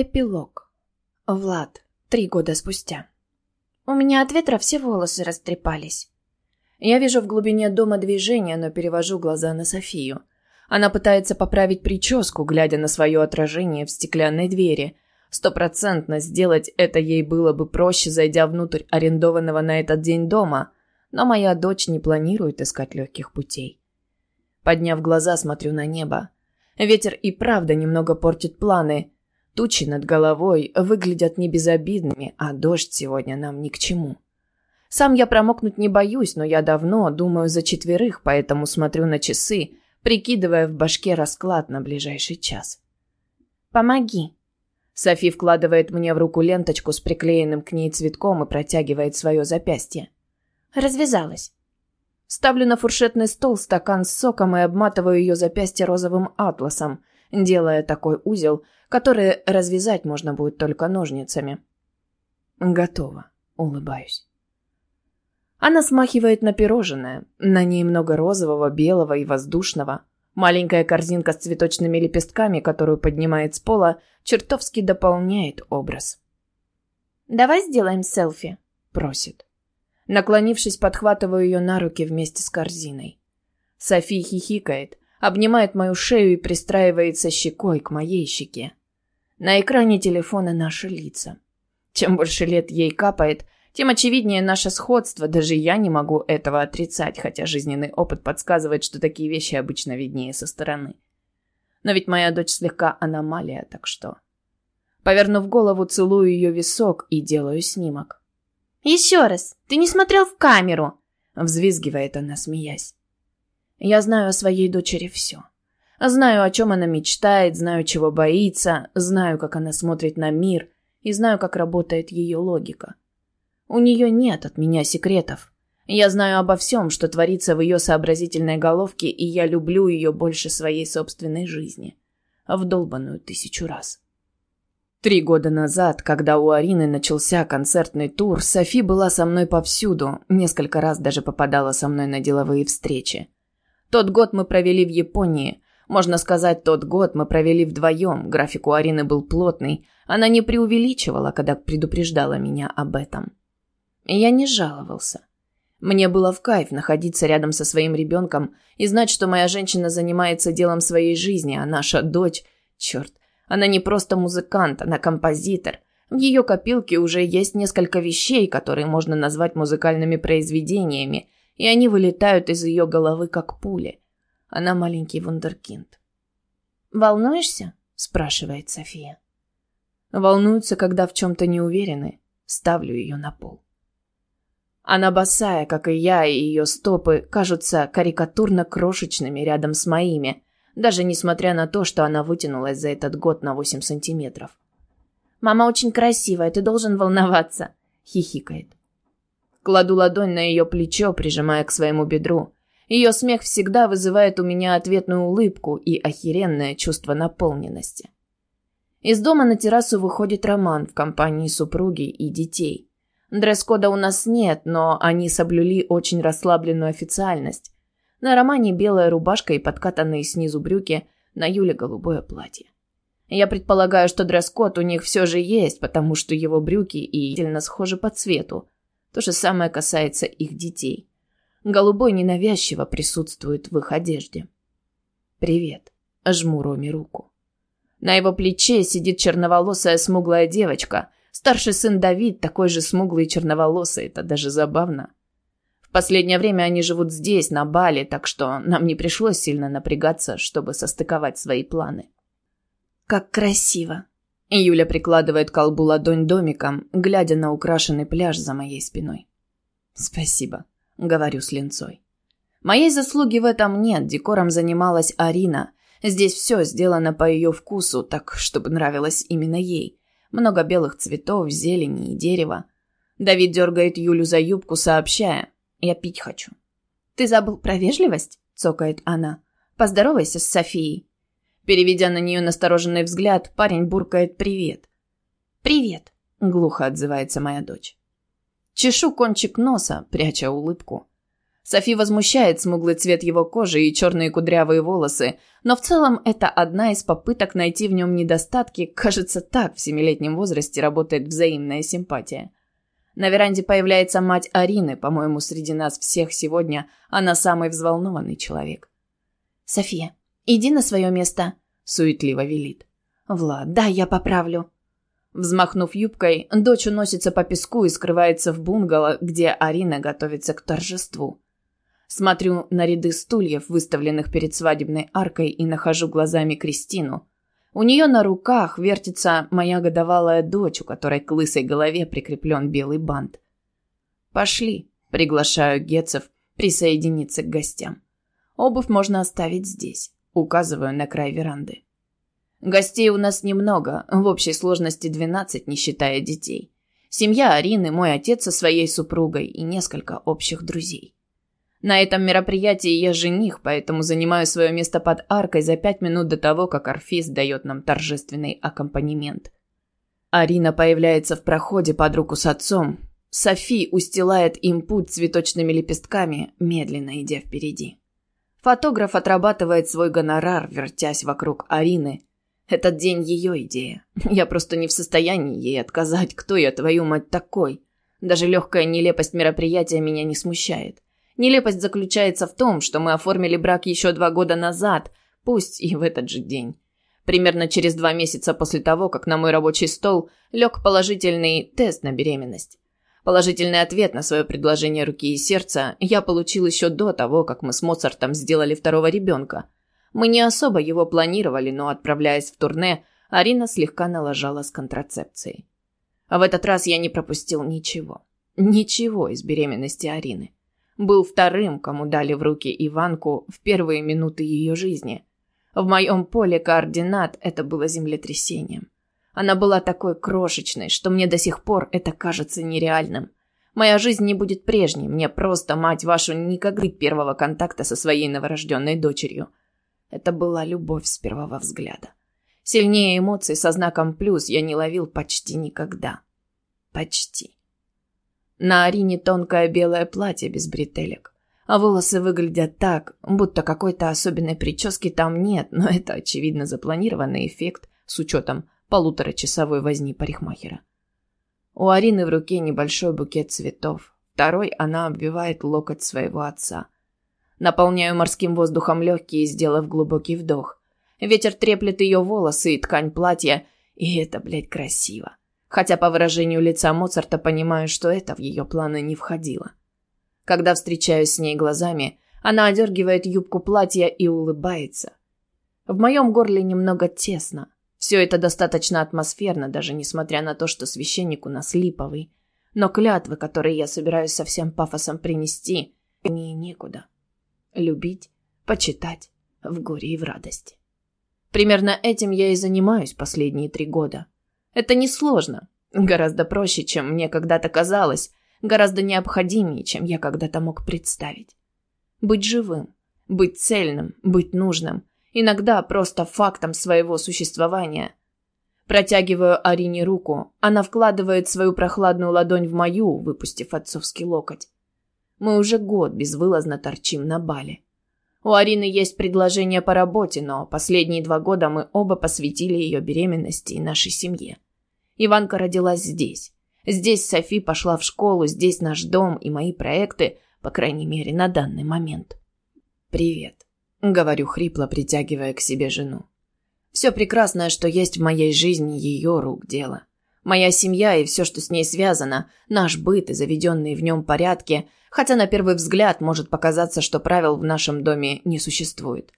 Эпилог. Влад. Три года спустя. У меня от ветра все волосы растрепались. Я вижу в глубине дома движение, но перевожу глаза на Софию. Она пытается поправить прическу, глядя на свое отражение в стеклянной двери. Стопроцентно сделать это ей было бы проще, зайдя внутрь арендованного на этот день дома. Но моя дочь не планирует искать легких путей. Подняв глаза, смотрю на небо. Ветер и правда немного портит планы – Тучи над головой выглядят не безобидными, а дождь сегодня нам ни к чему. Сам я промокнуть не боюсь, но я давно думаю за четверых, поэтому смотрю на часы, прикидывая в башке расклад на ближайший час. «Помоги». Софи вкладывает мне в руку ленточку с приклеенным к ней цветком и протягивает свое запястье. Развязалась. Ставлю на фуршетный стол стакан с соком и обматываю ее запястье розовым атласом, делая такой узел, который развязать можно будет только ножницами. Готово. Улыбаюсь. Она смахивает на пирожное. На ней много розового, белого и воздушного. Маленькая корзинка с цветочными лепестками, которую поднимает с пола, чертовски дополняет образ. «Давай сделаем селфи», — просит. Наклонившись, подхватываю ее на руки вместе с корзиной. Софи хихикает, обнимает мою шею и пристраивается щекой к моей щеке. На экране телефона наши лица. Чем больше лет ей капает, тем очевиднее наше сходство, даже я не могу этого отрицать, хотя жизненный опыт подсказывает, что такие вещи обычно виднее со стороны. Но ведь моя дочь слегка аномалия, так что... Повернув голову, целую ее висок и делаю снимок. «Еще раз! Ты не смотрел в камеру!» Взвизгивает она, смеясь. Я знаю о своей дочери все. Знаю, о чем она мечтает, знаю, чего боится, знаю, как она смотрит на мир и знаю, как работает ее логика. У нее нет от меня секретов. Я знаю обо всем, что творится в ее сообразительной головке, и я люблю ее больше своей собственной жизни. Вдолбанную тысячу раз. Три года назад, когда у Арины начался концертный тур, Софи была со мной повсюду, несколько раз даже попадала со мной на деловые встречи. Тот год мы провели в Японии. Можно сказать, тот год мы провели вдвоем. График у Арины был плотный. Она не преувеличивала, когда предупреждала меня об этом. Я не жаловался. Мне было в кайф находиться рядом со своим ребенком и знать, что моя женщина занимается делом своей жизни, а наша дочь... Черт, она не просто музыкант, она композитор. В ее копилке уже есть несколько вещей, которые можно назвать музыкальными произведениями, и они вылетают из ее головы, как пули. Она маленький вундеркинд. «Волнуешься?» – спрашивает София. Волнуются, когда в чем-то не уверены. Ставлю ее на пол. Она босая, как и я, и ее стопы кажутся карикатурно крошечными рядом с моими, даже несмотря на то, что она вытянулась за этот год на 8 сантиметров. «Мама очень красивая, ты должен волноваться», — хихикает. Кладу ладонь на ее плечо, прижимая к своему бедру. Ее смех всегда вызывает у меня ответную улыбку и охеренное чувство наполненности. Из дома на террасу выходит Роман в компании супруги и детей. Дресс-кода у нас нет, но они соблюли очень расслабленную официальность. На Романе белая рубашка и подкатанные снизу брюки, на Юле голубое платье. Я предполагаю, что дресс-код у них все же есть, потому что его брюки и сильно схожи по цвету, то же самое касается их детей. Голубой ненавязчиво присутствует в их одежде. «Привет», — жму Роме руку. На его плече сидит черноволосая смуглая девочка. Старший сын Давид такой же смуглый и черноволосый, это даже забавно. В последнее время они живут здесь, на Бали, так что нам не пришлось сильно напрягаться, чтобы состыковать свои планы. «Как красиво!» Юля прикладывает колбу ладонь домиком, глядя на украшенный пляж за моей спиной. «Спасибо», — говорю с линцой. Моей заслуги в этом нет, декором занималась Арина. Здесь все сделано по ее вкусу, так, чтобы нравилось именно ей. Много белых цветов, зелени и дерева. Давид дергает Юлю за юбку, сообщая. «Я пить хочу». «Ты забыл про вежливость?» — цокает она. «Поздоровайся с Софией». Переведя на нее настороженный взгляд, парень буркает «Привет». «Привет», — глухо отзывается моя дочь. Чешу кончик носа, пряча улыбку. Софи возмущает смуглый цвет его кожи и черные кудрявые волосы, но в целом это одна из попыток найти в нем недостатки. Кажется, так в семилетнем возрасте работает взаимная симпатия. На веранде появляется мать Арины, по-моему, среди нас всех сегодня она самый взволнованный человек. «София, иди на свое место», — суетливо велит. «Влад, да, я поправлю». Взмахнув юбкой, дочь уносится по песку и скрывается в бунгало, где Арина готовится к торжеству. Смотрю на ряды стульев, выставленных перед свадебной аркой, и нахожу глазами Кристину. У нее на руках вертится моя годовалая дочь, у которой к лысой голове прикреплен белый бант. «Пошли», — приглашаю Гетцев присоединиться к гостям. «Обувь можно оставить здесь», — указываю на край веранды. Гостей у нас немного, в общей сложности 12, не считая детей. Семья Арины, мой отец со своей супругой и несколько общих друзей. На этом мероприятии я жених, поэтому занимаю свое место под аркой за пять минут до того, как орфист дает нам торжественный аккомпанемент. Арина появляется в проходе под руку с отцом. Софи устилает им путь цветочными лепестками, медленно идя впереди. Фотограф отрабатывает свой гонорар, вертясь вокруг Арины. Этот день ее идея. Я просто не в состоянии ей отказать, кто я, твою мать, такой. Даже легкая нелепость мероприятия меня не смущает. Нелепость заключается в том, что мы оформили брак еще два года назад, пусть и в этот же день. Примерно через два месяца после того, как на мой рабочий стол лег положительный тест на беременность. Положительный ответ на свое предложение руки и сердца я получил еще до того, как мы с Моцартом сделали второго ребенка. Мы не особо его планировали, но, отправляясь в турне, Арина слегка налажала с контрацепцией. А в этот раз я не пропустил ничего. Ничего из беременности Арины был вторым, кому дали в руки Иванку в первые минуты ее жизни. В моем поле координат это было землетрясением. Она была такой крошечной, что мне до сих пор это кажется нереальным. Моя жизнь не будет прежней, мне просто, мать вашу, никогда первого контакта со своей новорожденной дочерью. Это была любовь с первого взгляда. Сильнее эмоций со знаком «плюс» я не ловил почти никогда. Почти. На Арине тонкое белое платье без бретелек. А волосы выглядят так, будто какой-то особенной прически там нет, но это, очевидно, запланированный эффект с учетом полуторачасовой возни парикмахера. У Арины в руке небольшой букет цветов. Второй она обвивает локоть своего отца. Наполняю морским воздухом легкие, сделав глубокий вдох. Ветер треплет ее волосы и ткань платья, и это, блядь, красиво хотя по выражению лица Моцарта понимаю, что это в ее планы не входило. Когда встречаюсь с ней глазами, она одергивает юбку платья и улыбается. В моем горле немного тесно. Все это достаточно атмосферно, даже несмотря на то, что священник у нас липовый. Но клятвы, которые я собираюсь со всем пафосом принести, мне некуда. Любить, почитать, в горе и в радости. Примерно этим я и занимаюсь последние три года. Это несложно. Гораздо проще, чем мне когда-то казалось. Гораздо необходимее, чем я когда-то мог представить. Быть живым, быть цельным, быть нужным. Иногда просто фактом своего существования. Протягиваю Арине руку. Она вкладывает свою прохладную ладонь в мою, выпустив отцовский локоть. Мы уже год безвылазно торчим на бале. У Арины есть предложение по работе, но последние два года мы оба посвятили ее беременности и нашей семье. Иванка родилась здесь. Здесь Софи пошла в школу, здесь наш дом и мои проекты, по крайней мере, на данный момент. «Привет», — говорю хрипло, притягивая к себе жену. «Все прекрасное, что есть в моей жизни, ее рук дело. Моя семья и все, что с ней связано, наш быт и заведенные в нем порядки, хотя на первый взгляд может показаться, что правил в нашем доме не существует.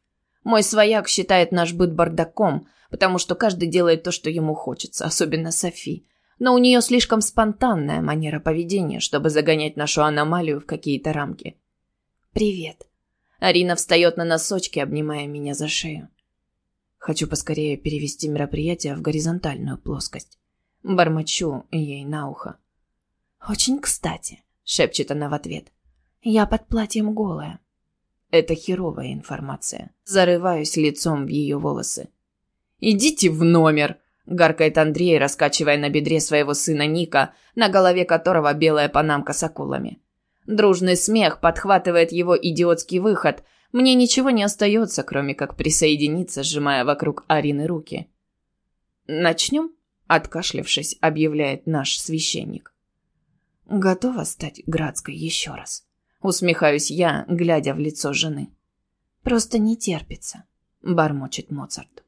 Мой свояк считает наш быт бардаком, потому что каждый делает то, что ему хочется, особенно Софи. Но у нее слишком спонтанная манера поведения, чтобы загонять нашу аномалию в какие-то рамки. «Привет». Арина встает на носочки, обнимая меня за шею. Хочу поскорее перевести мероприятие в горизонтальную плоскость. Бормочу ей на ухо. «Очень кстати», — шепчет она в ответ. «Я под платьем голая». Это херовая информация. Зарываюсь лицом в ее волосы. «Идите в номер!» – гаркает Андрей, раскачивая на бедре своего сына Ника, на голове которого белая панамка с акулами. Дружный смех подхватывает его идиотский выход. Мне ничего не остается, кроме как присоединиться, сжимая вокруг Арины руки. «Начнем?» – откашлившись, объявляет наш священник. «Готова стать Градской еще раз?» Усмехаюсь я, глядя в лицо жены. «Просто не терпится», – бормочет Моцарт.